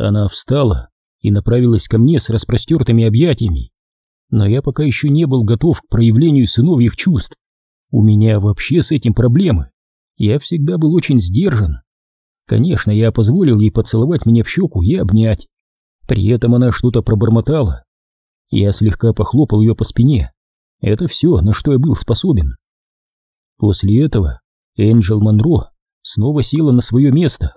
Она встала и направилась ко мне с распростертыми объятиями. Но я пока еще не был готов к проявлению сыновьих чувств. У меня вообще с этим проблемы. Я всегда был очень сдержан. Конечно, я позволил ей поцеловать меня в щеку и обнять. При этом она что-то пробормотала. Я слегка похлопал ее по спине. Это все, на что я был способен. После этого Энджел Монро снова села на свое место.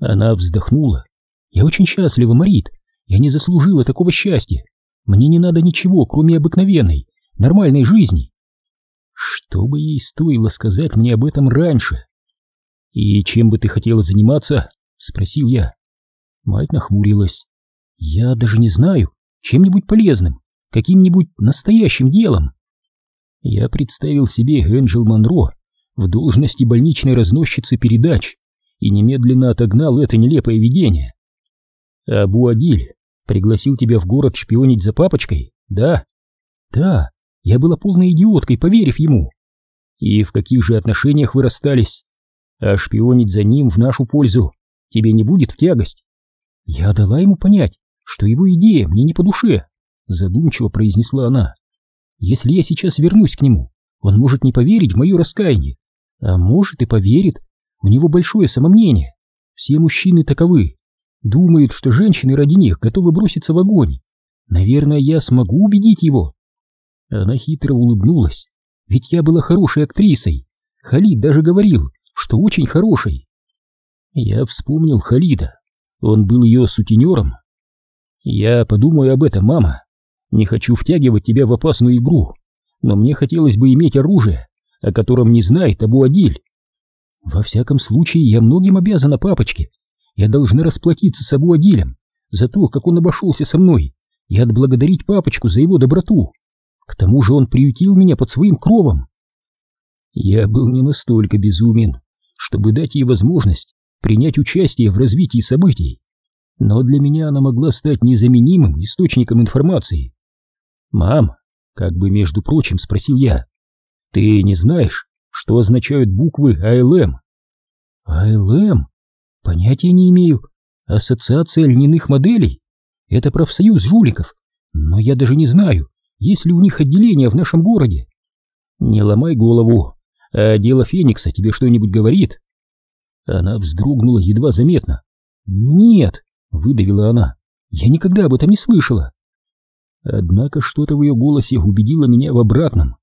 Она вздохнула. «Я очень счастлива, Марит. Я не заслужила такого счастья. Мне не надо ничего, кроме обыкновенной, нормальной жизни». Что бы ей стоило сказать мне об этом раньше? «И чем бы ты хотела заниматься?» — спросил я. Мать нахмурилась. «Я даже не знаю. Чем-нибудь полезным, каким-нибудь настоящим делом». Я представил себе Энджел Монро в должности больничной разносчицы передач и немедленно отогнал это нелепое видение. Абу Адиль пригласил тебя в город шпионить за папочкой, да? Да, я была полной идиоткой, поверив ему. И в каких же отношениях вы расстались? А шпионить за ним в нашу пользу тебе не будет в тягость? Я дала ему понять, что его идея мне не по душе, задумчиво произнесла она. Если я сейчас вернусь к нему, он может не поверить в мое раскаяние, а может и поверит. У него большое самомнение. Все мужчины таковы. Думают, что женщины ради них готовы броситься в огонь. Наверное, я смогу убедить его. Она хитро улыбнулась. Ведь я была хорошей актрисой. Халид даже говорил, что очень хорошей. Я вспомнил Халида. Он был ее сутенером. Я подумаю об этом, мама. Не хочу втягивать тебя в опасную игру, но мне хотелось бы иметь оружие, о котором не знает Абу Адиль. Во всяком случае, я многим обязана папочке. Я должна расплатиться с Абу Адилем за то, как он обошелся со мной, и отблагодарить папочку за его доброту. К тому же он приютил меня под своим кровом. Я был не настолько безумен, чтобы дать ей возможность принять участие в развитии событий, но для меня она могла стать незаменимым источником информации. «Мам», как бы между прочим спросил я, ты не знаешь, что означают буквы АЛМ? АЛМ? Понятия не имею. Ассоциация льняных моделей? Это профсоюз жуликов. Но я даже не знаю, есть ли у них отделение в нашем городе. Не ломай голову. А дело Феникса тебе что-нибудь говорит? Она вздрогнула едва заметно. Нет, выдавила она. Я никогда об этом не слышала. Однако что-то в ее голосе убедило меня в обратном.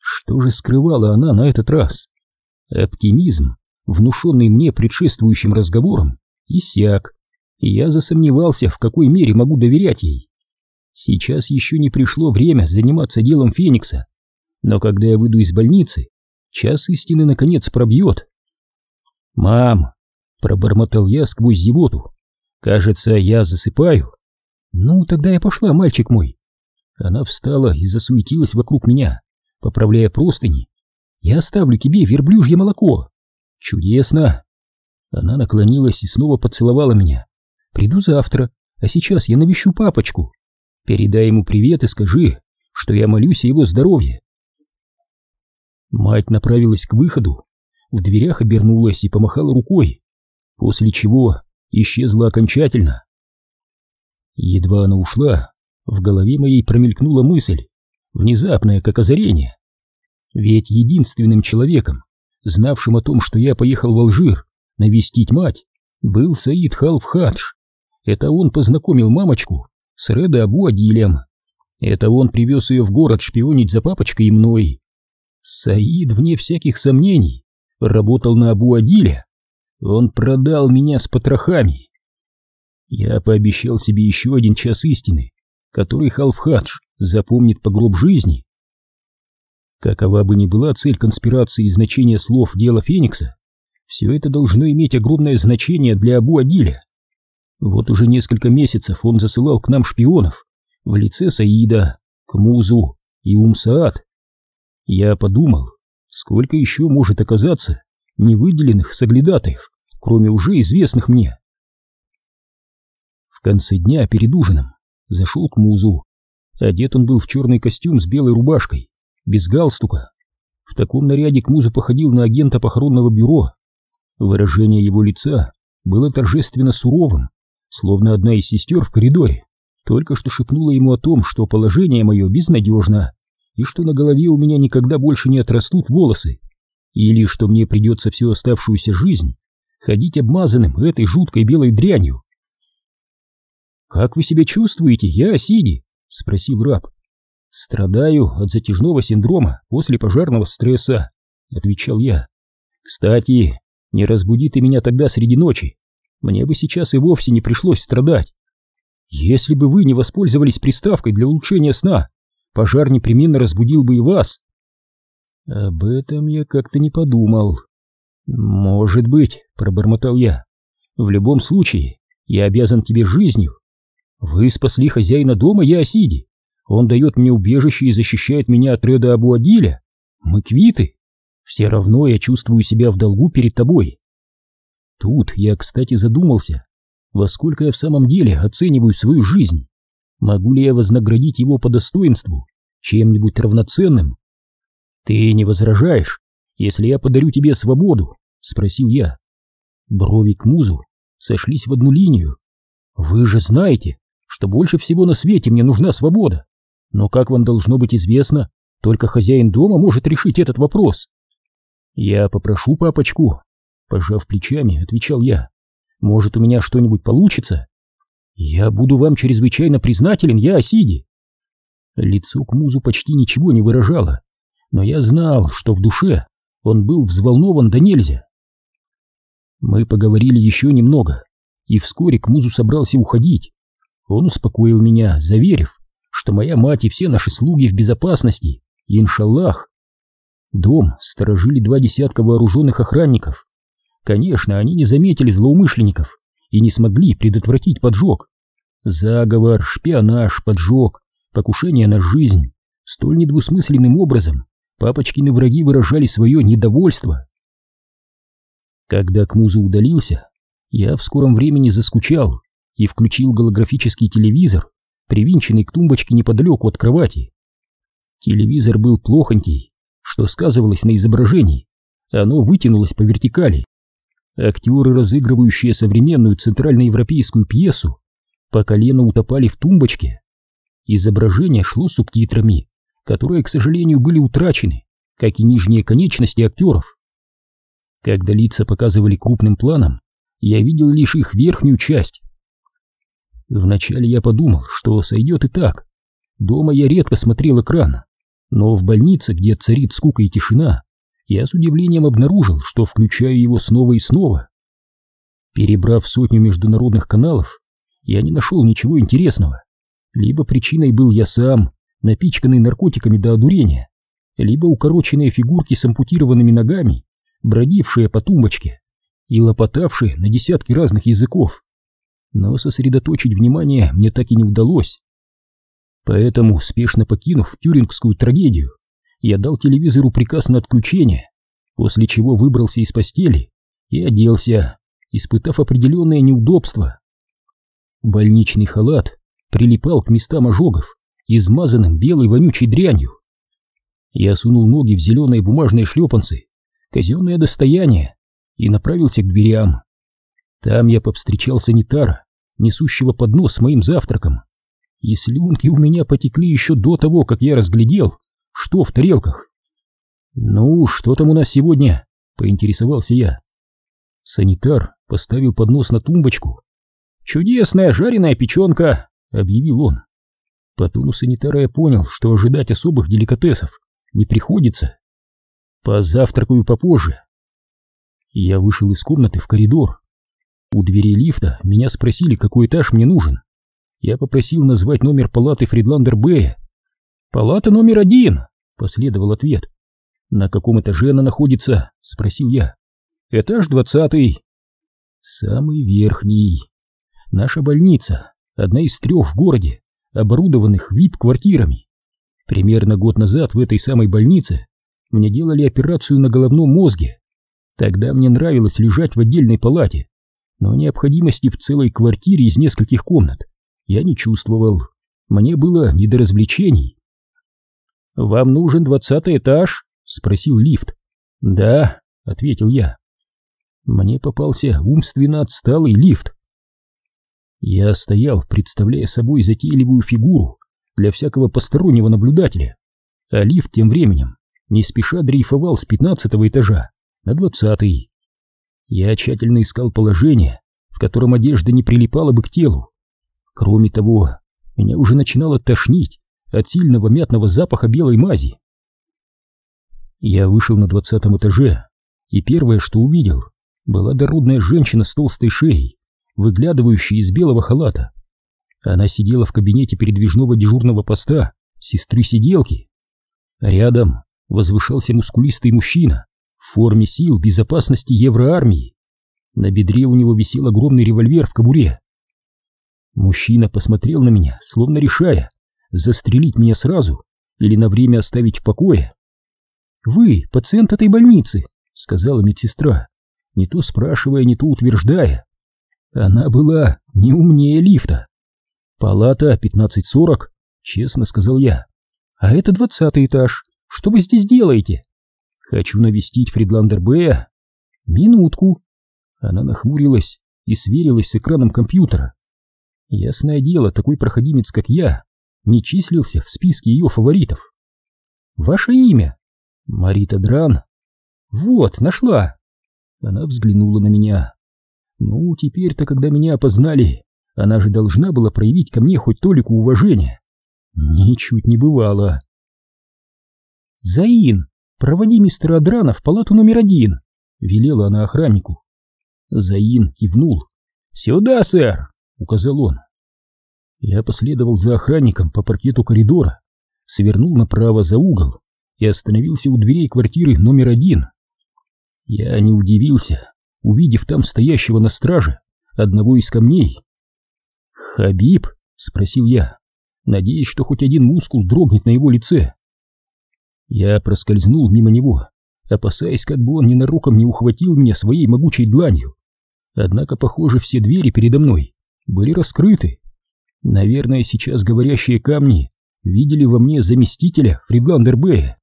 Что же скрывала она на этот раз? Оптимизм, внушенный мне предшествующим разговором, иссяк, и я засомневался, в какой мере могу доверять ей. Сейчас еще не пришло время заниматься делом Феникса, но когда я выйду из больницы, час истины наконец пробьет. «Мам!» — пробормотал я сквозь зевоту. «Кажется, я засыпаю». «Ну, тогда я пошла, мальчик мой». Она встала и засуетилась вокруг меня поправляя простыни. «Я оставлю тебе верблюжье молоко!» «Чудесно!» Она наклонилась и снова поцеловала меня. «Приду завтра, а сейчас я навещу папочку. Передай ему привет и скажи, что я молюсь о его здоровье». Мать направилась к выходу, в дверях обернулась и помахала рукой, после чего исчезла окончательно. Едва она ушла, в голове моей промелькнула мысль, внезапное, как озарение. Ведь единственным человеком, знавшим о том, что я поехал в Алжир навестить мать, был Саид Халфхадж. Это он познакомил мамочку с Реда Абу Адилем. Это он привез ее в город шпионить за папочкой и мной. Саид, вне всяких сомнений, работал на Абу Адиля. Он продал меня с потрохами. Я пообещал себе еще один час истины, который Халфхадж запомнит по гроб жизни. Какова бы ни была цель конспирации и значение слов дела Феникса, все это должно иметь огромное значение для Абу Адиля. Вот уже несколько месяцев он засылал к нам шпионов в лице Саида, Кмузу и Умсаат. Я подумал, сколько еще может оказаться невыделенных соглядатаев, кроме уже известных мне. В конце дня перед ужином зашел к Музу Одет он был в черный костюм с белой рубашкой, без галстука. В таком наряде к музу походил на агента похоронного бюро. Выражение его лица было торжественно суровым, словно одна из сестер в коридоре только что шепнула ему о том, что положение мое безнадежно, и что на голове у меня никогда больше не отрастут волосы, или что мне придется всю оставшуюся жизнь ходить обмазанным этой жуткой белой дрянью. «Как вы себя чувствуете, я Сиди?» — спросил раб. «Страдаю от затяжного синдрома после пожарного стресса», — отвечал я. «Кстати, не разбуди ты меня тогда среди ночи. Мне бы сейчас и вовсе не пришлось страдать. Если бы вы не воспользовались приставкой для улучшения сна, пожар непременно разбудил бы и вас». «Об этом я как-то не подумал». «Может быть», — пробормотал я. «В любом случае, я обязан тебе жизнью. Вы спасли хозяина дома, я Осиди. Он дает мне убежище и защищает меня от Реда Абуадиля. Мы квиты. Все равно я чувствую себя в долгу перед тобой». Тут я, кстати, задумался, во сколько я в самом деле оцениваю свою жизнь. Могу ли я вознаградить его по достоинству чем-нибудь равноценным? Ты не возражаешь, если я подарю тебе свободу?» — спросил я. Брови к музу сошлись в одну линию. «Вы же знаете, что больше всего на свете мне нужна свобода. Но, как вам должно быть известно, только хозяин дома может решить этот вопрос». «Я попрошу папочку», — пожав плечами, отвечал я. «Может, у меня что-нибудь получится?» «Я буду вам чрезвычайно признателен, я Осиди». Лицо к музу почти ничего не выражало, но я знал, что в душе он был взволнован да нельзя. Мы поговорили еще немного, и вскоре к музу собрался уходить. Он успокоил меня, заверив, что моя мать и все наши слуги в безопасности, иншаллах. Дом сторожили два десятка вооруженных охранников. Конечно, они не заметили злоумышленников и не смогли предотвратить поджог. Заговор, шпионаж, поджог, покушение на жизнь столь недвусмысленным образом папочкины враги выражали свое недовольство. Когда Кмуза удалился, я в скором времени заскучал и включил голографический телевизор, привинченный к тумбочке неподалеку от кровати. Телевизор был плохонький, что сказывалось на изображении, оно вытянулось по вертикали. Актеры, разыгрывающие современную центральноевропейскую пьесу, по колено утопали в тумбочке. Изображение шло субтитрами, которые, к сожалению, были утрачены, как и нижние конечности актеров. Когда лица показывали крупным планом, я видел лишь их верхнюю часть. Вначале я подумал, что сойдет и так. Дома я редко смотрел экран, но в больнице, где царит скука и тишина, я с удивлением обнаружил, что включаю его снова и снова. Перебрав сотню международных каналов, я не нашел ничего интересного. Либо причиной был я сам, напичканный наркотиками до одурения, либо укороченные фигурки с ампутированными ногами, бродившие по тумбочке и лопотавшие на десятки разных языков. Но сосредоточить внимание мне так и не удалось. Поэтому, спешно покинув тюрингскую трагедию, я дал телевизору приказ на отключение, после чего выбрался из постели и оделся, испытав определенное неудобство. Больничный халат прилипал к местам ожогов, измазанным белой вонючей дрянью. Я сунул ноги в зеленые бумажные шлепанцы, казенное достояние, и направился к дверям. Там я повстречал санитара, несущего поднос с моим завтраком, и слюнки у меня потекли еще до того, как я разглядел, что в тарелках. «Ну, что там у нас сегодня?» — поинтересовался я. Санитар поставил поднос на тумбочку. «Чудесная жареная печенка!» — объявил он. По тону санитара я понял, что ожидать особых деликатесов не приходится. Позавтракаю попозже. Я вышел из комнаты в коридор. У двери лифта меня спросили, какой этаж мне нужен. Я попросил назвать номер палаты Фридландер Б. «Палата номер один», — последовал ответ. «На каком этаже она находится?» — спросил я. «Этаж двадцатый». «Самый верхний. Наша больница, одна из трех в городе оборудованных вип-квартирами. Примерно год назад в этой самой больнице мне делали операцию на головном мозге. Тогда мне нравилось лежать в отдельной палате, но необходимости в целой квартире из нескольких комнат я не чувствовал. Мне было не до развлечений. «Вам нужен двадцатый этаж?» — спросил лифт. «Да», — ответил я. Мне попался умственно отсталый лифт. Я стоял, представляя собой затейливую фигуру для всякого постороннего наблюдателя, а лифт тем временем не спеша дрейфовал с пятнадцатого этажа на двадцатый. Я тщательно искал положение, в котором одежда не прилипала бы к телу. Кроме того, меня уже начинало тошнить от сильного мятного запаха белой мази. Я вышел на двадцатом этаже, и первое, что увидел, была дородная женщина с толстой шеей, выглядывающая из белого халата. Она сидела в кабинете передвижного дежурного поста сестры-сиделки. Рядом возвышался мускулистый мужчина форме сил безопасности Евроармии. На бедре у него висел огромный револьвер в кобуре. Мужчина посмотрел на меня, словно решая, застрелить меня сразу или на время оставить в покое. «Вы пациент этой больницы», — сказала медсестра, не то спрашивая, не то утверждая. Она была не умнее лифта. «Палата 1540», — честно сказал я. «А это двадцатый этаж. Что вы здесь делаете?» «Хочу навестить Фридландер Бэя». «Минутку». Она нахмурилась и сверилась с экраном компьютера. Ясное дело, такой проходимец, как я, не числился в списке ее фаворитов. «Ваше имя?» «Марита Дран». «Вот, нашла». Она взглянула на меня. Ну, теперь-то, когда меня опознали, она же должна была проявить ко мне хоть толику уважения. Ничуть не бывало. «Заин, проводи мистера Адрана в палату номер один», — велела она охраннику. Заин кивнул. «Сюда, сэр!» — указал он. Я последовал за охранником по паркету коридора, свернул направо за угол и остановился у дверей квартиры номер один. Я не удивился, увидев там стоящего на страже одного из камней. «Хабиб?» — спросил я, надеясь, что хоть один мускул дрогнет на его лице. Я проскользнул мимо него, опасаясь, как бы он ненароком не ухватил меня своей могучей дланью. Однако, похоже, все двери передо мной были раскрыты. Наверное, сейчас говорящие камни видели во мне заместителя Фридландербея.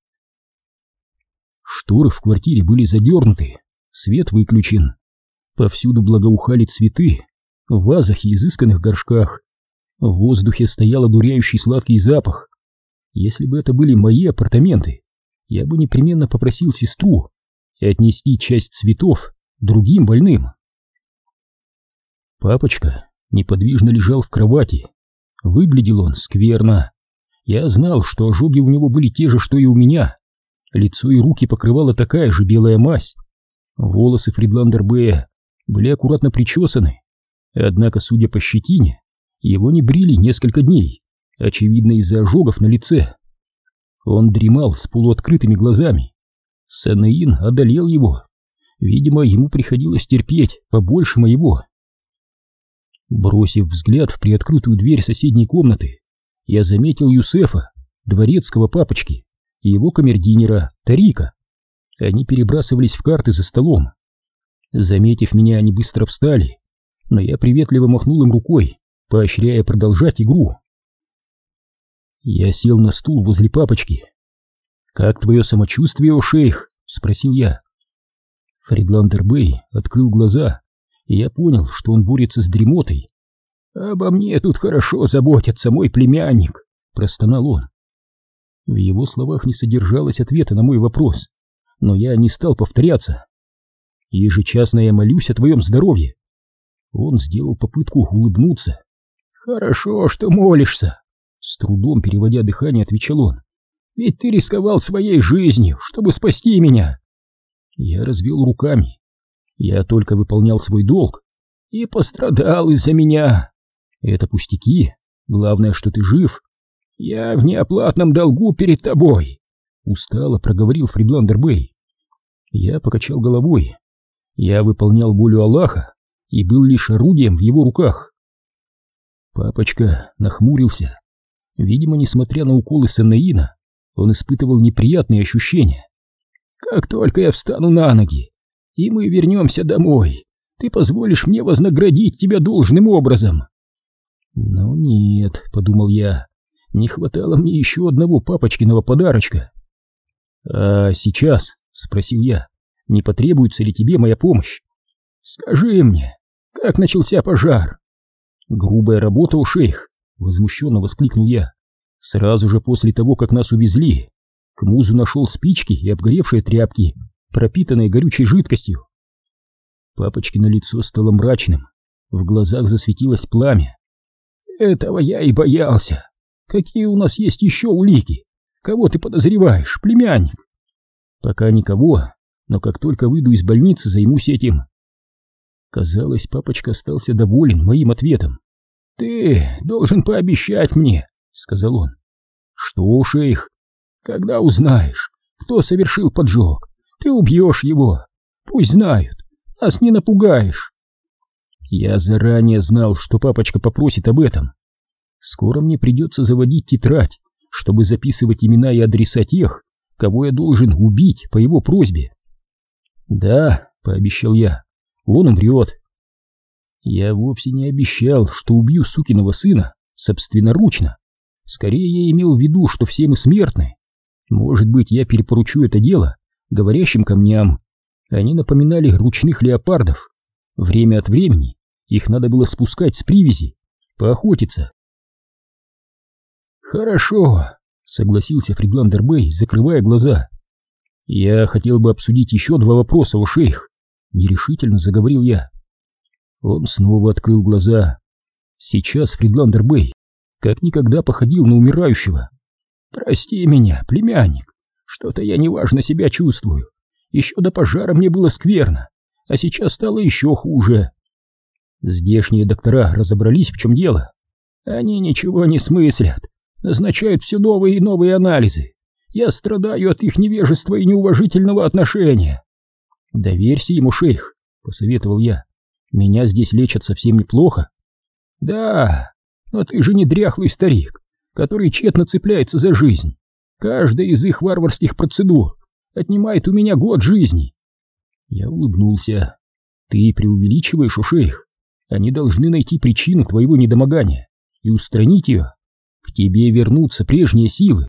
Шторы в квартире были задернуты, Свет выключен. Повсюду благоухали цветы, в вазах и изысканных горшках. В воздухе стоял одуряющий сладкий запах. Если бы это были мои апартаменты, я бы непременно попросил сестру отнести часть цветов другим больным. Папочка неподвижно лежал в кровати. Выглядел он скверно. Я знал, что ожоги у него были те же, что и у меня. Лицо и руки покрывала такая же белая мазь. Волосы Фридландер Бэя были аккуратно причесаны, однако, судя по щетине, его не брили несколько дней, очевидно из-за ожогов на лице. Он дремал с полуоткрытыми глазами. Санеин одолел его. Видимо, ему приходилось терпеть побольше моего. Бросив взгляд в приоткрытую дверь соседней комнаты, я заметил Юсефа, дворецкого папочки, и его камердинера Тарика. Они перебрасывались в карты за столом. Заметив меня, они быстро встали, но я приветливо махнул им рукой, поощряя продолжать игру. Я сел на стул возле папочки. «Как твое самочувствие, о шейх?» — спросил я. Фридландер Бэй открыл глаза, и я понял, что он борется с дремотой. «Обо мне тут хорошо заботится мой племянник», — простонал он. В его словах не содержалось ответа на мой вопрос но я не стал повторяться. Ежечасно я молюсь о твоем здоровье. Он сделал попытку улыбнуться. Хорошо, что молишься. С трудом переводя дыхание, отвечал он. Ведь ты рисковал своей жизнью, чтобы спасти меня. Я развел руками. Я только выполнял свой долг и пострадал из-за меня. Это пустяки. Главное, что ты жив. Я в неоплатном долгу перед тобой. Устало проговорил Фридландер Бэй. Я покачал головой. Я выполнял волю Аллаха и был лишь орудием в его руках. Папочка нахмурился. Видимо, несмотря на уколы Санаина, он испытывал неприятные ощущения. «Как только я встану на ноги, и мы вернемся домой, ты позволишь мне вознаградить тебя должным образом». «Ну нет», — подумал я, — «не хватало мне еще одного папочкиного подарочка». «А сейчас?» — спросил я. «Не потребуется ли тебе моя помощь?» «Скажи мне, как начался пожар?» Грубая работа у шейх, возмущенно воскликнул я. Сразу же после того, как нас увезли, к музу нашел спички и обгоревшие тряпки, пропитанные горючей жидкостью. Папочкино лицо стало мрачным, в глазах засветилось пламя. Этого я и боялся. Какие у нас есть еще улики? Кого ты подозреваешь, племянник? Пока никого, но как только выйду из больницы, займусь этим. Казалось, папочка остался доволен моим ответом. «Ты должен пообещать мне», — сказал он. «Что, шейх? Когда узнаешь, кто совершил поджог, ты убьешь его. Пусть знают, нас не напугаешь». Я заранее знал, что папочка попросит об этом. Скоро мне придется заводить тетрадь, чтобы записывать имена и адреса тех, кого я должен убить по его просьбе. «Да», — пообещал я, — «он умрет». Я вовсе не обещал, что убью сукиного сына собственноручно. Скорее я имел в виду, что все мы смертны. Может быть, я перепоручу это дело говорящим камням. Они напоминали ручных леопардов. Время от времени их надо было спускать с привязи, поохотиться. «Хорошо», — согласился Фридландер Бэй, закрывая глаза. «Я хотел бы обсудить еще два вопроса, о шейх», — нерешительно заговорил я. Он снова открыл глаза. Сейчас Фридландер Бэй как никогда походил на умирающего. «Прости меня, племянник, что-то я неважно себя чувствую. Еще до пожара мне было скверно, а сейчас стало еще хуже». Здешние доктора разобрались, в чем дело. Они ничего не смыслят, назначают все новые и новые анализы. Я страдаю от их невежества и неуважительного отношения. Доверься ему, шейх, посоветовал я. Меня здесь лечат совсем неплохо. Да, но ты же не дряхлый старик, который тщетно цепляется за жизнь. Каждая из их варварских процедур отнимает у меня год жизни. Я улыбнулся. Ты преувеличиваешь, у шейх. Они должны найти причину твоего недомогания и устранить ее. К тебе вернутся прежние силы.